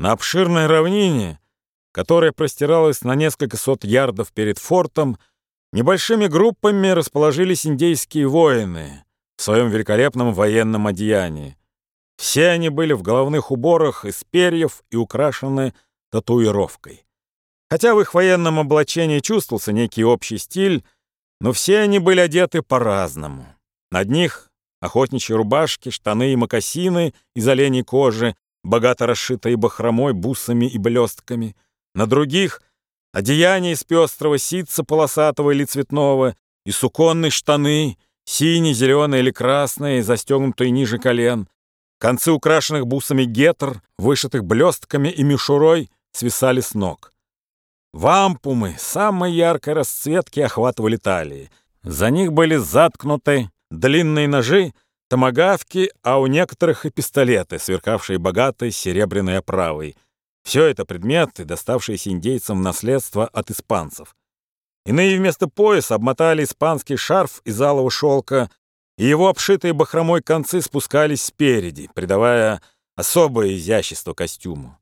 На обширной равнине, которая простиралась на несколько сот ярдов перед фортом, небольшими группами расположились индейские воины в своем великолепном военном одеянии. Все они были в головных уборах из перьев и украшены татуировкой. Хотя в их военном облачении чувствовался некий общий стиль, но все они были одеты по-разному. Над них охотничьи рубашки, штаны и мокасины из оленей кожи, богато расшитые бахромой, бусами и блестками. На других — одеяния из пестрого ситца полосатого или цветного, и суконные штаны, синие, зеленые или красные, застегнутые ниже колен. Концы украшенных бусами гетр, вышитых блестками и мишурой, свисали с ног. Вампумы самой яркой расцветки охватывали талии. За них были заткнуты длинные ножи, томагавки, а у некоторых и пистолеты, сверкавшие богатой серебряной оправой. Все это предметы, доставшиеся индейцам в наследство от испанцев. Иные вместо пояса обмотали испанский шарф из алого шелка, и его обшитые бахромой концы спускались спереди, придавая особое изящество костюму.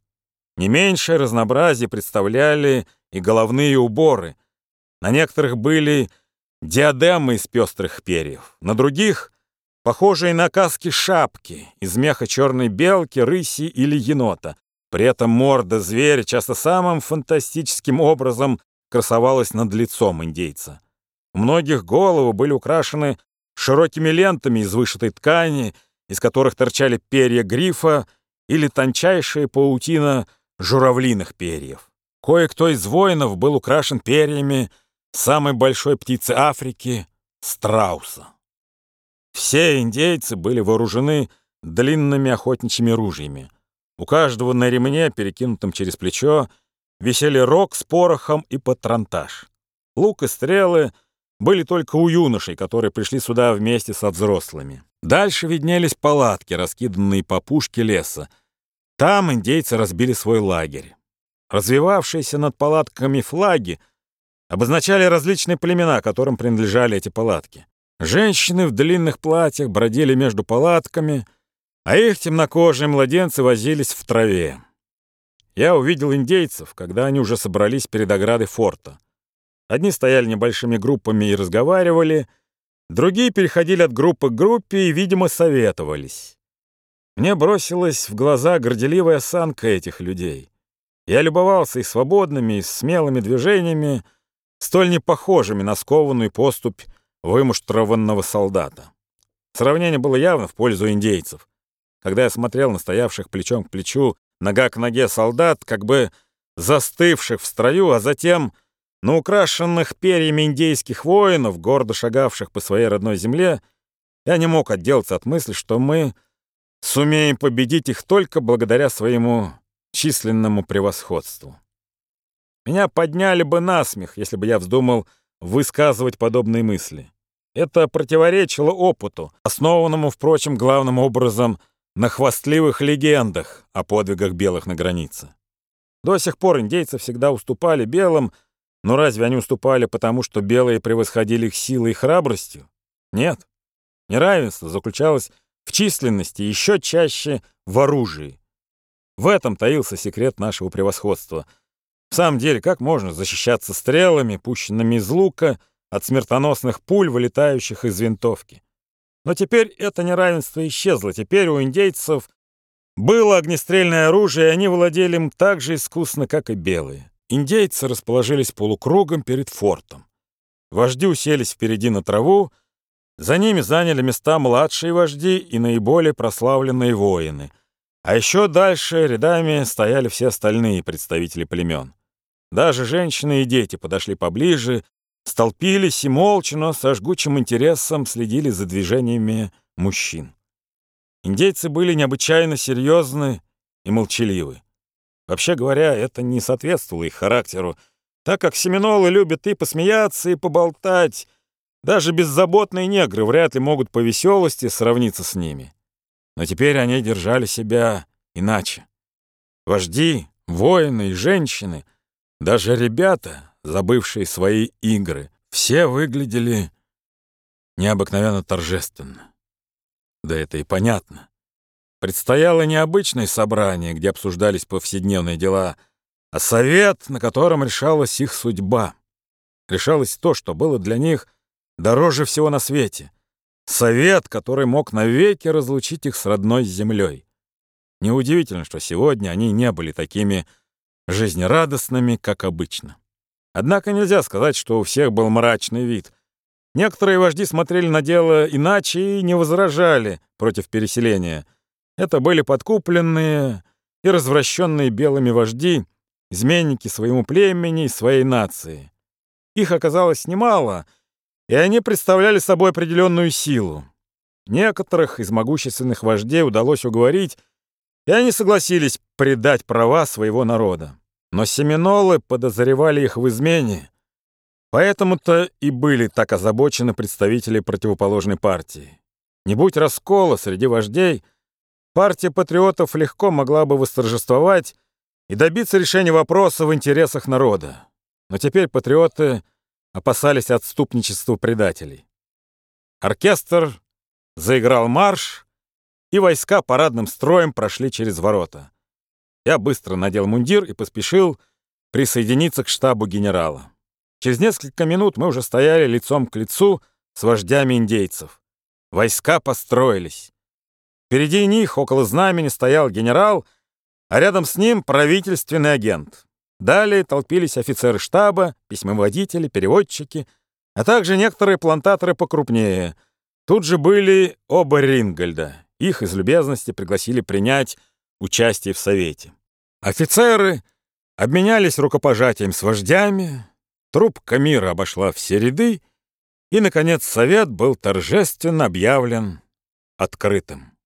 Не меньшее разнообразие представляли и головные уборы. На некоторых были диадемы из пестрых перьев, на других — похожие на каски шапки из меха черной белки, рыси или енота. При этом морда зверя часто самым фантастическим образом красовалась над лицом индейца. У многих головы были украшены широкими лентами из вышитой ткани, из которых торчали перья грифа или тончайшая паутина журавлиных перьев. Кое-кто из воинов был украшен перьями самой большой птицы Африки — страуса. Все индейцы были вооружены длинными охотничьими ружьями. У каждого на ремне, перекинутом через плечо, висели рог с порохом и патронтаж. Лук и стрелы были только у юношей, которые пришли сюда вместе со взрослыми. Дальше виднелись палатки, раскиданные по пушке леса. Там индейцы разбили свой лагерь. Развивавшиеся над палатками флаги обозначали различные племена, которым принадлежали эти палатки. Женщины в длинных платьях бродили между палатками, а их темнокожие младенцы возились в траве. Я увидел индейцев, когда они уже собрались перед оградой форта. Одни стояли небольшими группами и разговаривали, другие переходили от группы к группе и, видимо, советовались. Мне бросилась в глаза горделивая осанка этих людей. Я любовался их свободными и смелыми движениями, столь непохожими на скованную поступь вымуштрованного солдата. Сравнение было явно в пользу индейцев. Когда я смотрел на стоявших плечом к плечу, нога к ноге солдат, как бы застывших в строю, а затем на украшенных перьями индейских воинов, гордо шагавших по своей родной земле, я не мог отделаться от мысли, что мы сумеем победить их только благодаря своему численному превосходству. Меня подняли бы на смех, если бы я вздумал высказывать подобные мысли. Это противоречило опыту, основанному, впрочем, главным образом на хвастливых легендах о подвигах белых на границе. До сих пор индейцы всегда уступали белым, но разве они уступали потому, что белые превосходили их силой и храбростью? Нет. Неравенство заключалось в численности, еще чаще в оружии. В этом таился секрет нашего превосходства. В самом деле, как можно защищаться стрелами, пущенными из лука, от смертоносных пуль, вылетающих из винтовки? Но теперь это неравенство исчезло. Теперь у индейцев было огнестрельное оружие, и они владели им так же искусно, как и белые. Индейцы расположились полукругом перед фортом. Вожди уселись впереди на траву, за ними заняли места младшие вожди и наиболее прославленные воины — а еще дальше рядами стояли все остальные представители племен. Даже женщины и дети подошли поближе, столпились и молча, но со жгучим интересом следили за движениями мужчин. Индейцы были необычайно серьезны и молчаливы. Вообще говоря, это не соответствовало их характеру, так как семинолы любят и посмеяться, и поболтать. Даже беззаботные негры вряд ли могут по веселости сравниться с ними. Но теперь они держали себя иначе. Вожди, воины и женщины, даже ребята, забывшие свои игры, все выглядели необыкновенно торжественно. Да это и понятно. Предстояло необычное собрание, где обсуждались повседневные дела, а совет, на котором решалась их судьба. Решалось то, что было для них дороже всего на свете. Совет, который мог навеки разлучить их с родной землей. Неудивительно, что сегодня они не были такими жизнерадостными, как обычно. Однако нельзя сказать, что у всех был мрачный вид. Некоторые вожди смотрели на дело иначе и не возражали против переселения. Это были подкупленные и развращенные белыми вожди, изменники своему племени и своей нации. Их оказалось немало, и они представляли собой определенную силу. Некоторых из могущественных вождей удалось уговорить, и они согласились предать права своего народа. Но семинолы подозревали их в измене, поэтому-то и были так озабочены представители противоположной партии. Не будь раскола среди вождей, партия патриотов легко могла бы восторжествовать и добиться решения вопроса в интересах народа. Но теперь патриоты опасались отступничества предателей. Оркестр заиграл марш, и войска парадным строем прошли через ворота. Я быстро надел мундир и поспешил присоединиться к штабу генерала. Через несколько минут мы уже стояли лицом к лицу с вождями индейцев. Войска построились. Впереди них, около знамени, стоял генерал, а рядом с ним правительственный агент. Далее толпились офицеры штаба, письмоводители, переводчики, а также некоторые плантаторы покрупнее. Тут же были оба Рингольда. Их из любезности пригласили принять участие в совете. Офицеры обменялись рукопожатием с вождями, трубка мира обошла все ряды, и, наконец, совет был торжественно объявлен открытым.